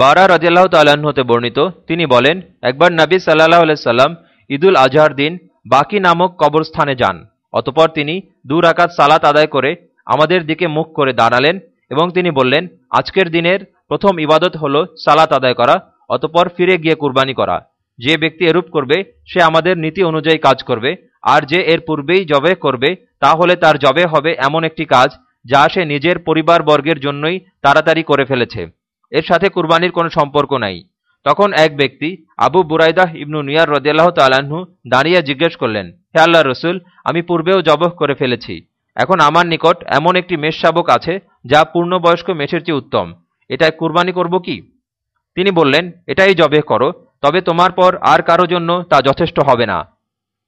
বারা রাজিয়াল্লাহ তাল্লাহ্ন হতে বর্ণিত, তিনি বলেন, একবার নবী সাল্লাহ সাল্লাম ঈদুল আজহার দিন বাকি নামক কবরস্থানে যান। অতপর তিনি দু রাকাত সালাত আদায় করে আমাদের দিকে মুখ করে দাঁড়ালেন এবং তিনি বললেন, আজকের দিনের প্রথম ইবাদত হল সালাত আদায় করা, অতপর ফিরে গিয়ে কুরবানি করা। যে ব্যক্তি এরূপ করবে, সে আমাদের নীতি অনুযায়ী কাজ করবে, আর যে এর পূর্বেই জবে করবে তাহলে তার জবে হবে এমন একটি কাজ যা সে নিজের পরিবারবর্গের জন্যই তাড়াতাড়ি করে ফেলেছে। এর সাথে কুরবানির কোনো সম্পর্ক নাই। তখন এক ব্যক্তি আবু বুরাইদাহ ইবনু নিয়ার রদিয়াল্লাহ তালাহু দাঁড়িয়ে জিজ্ঞেস করলেন, হে আল্লাহ রসুল, আমি পূর্বেও জবহ করে ফেলেছি। এখন আমার নিকট এমন একটি মেষ শাবক আছে যা পূর্ণবয়স্ক মেষের চেয়ে উত্তম। এটায় কুরবানি করব কি? তিনি বললেন, এটাই জবে করো, তবে তোমার পর আর কারও জন্য তা যথেষ্ট হবে না।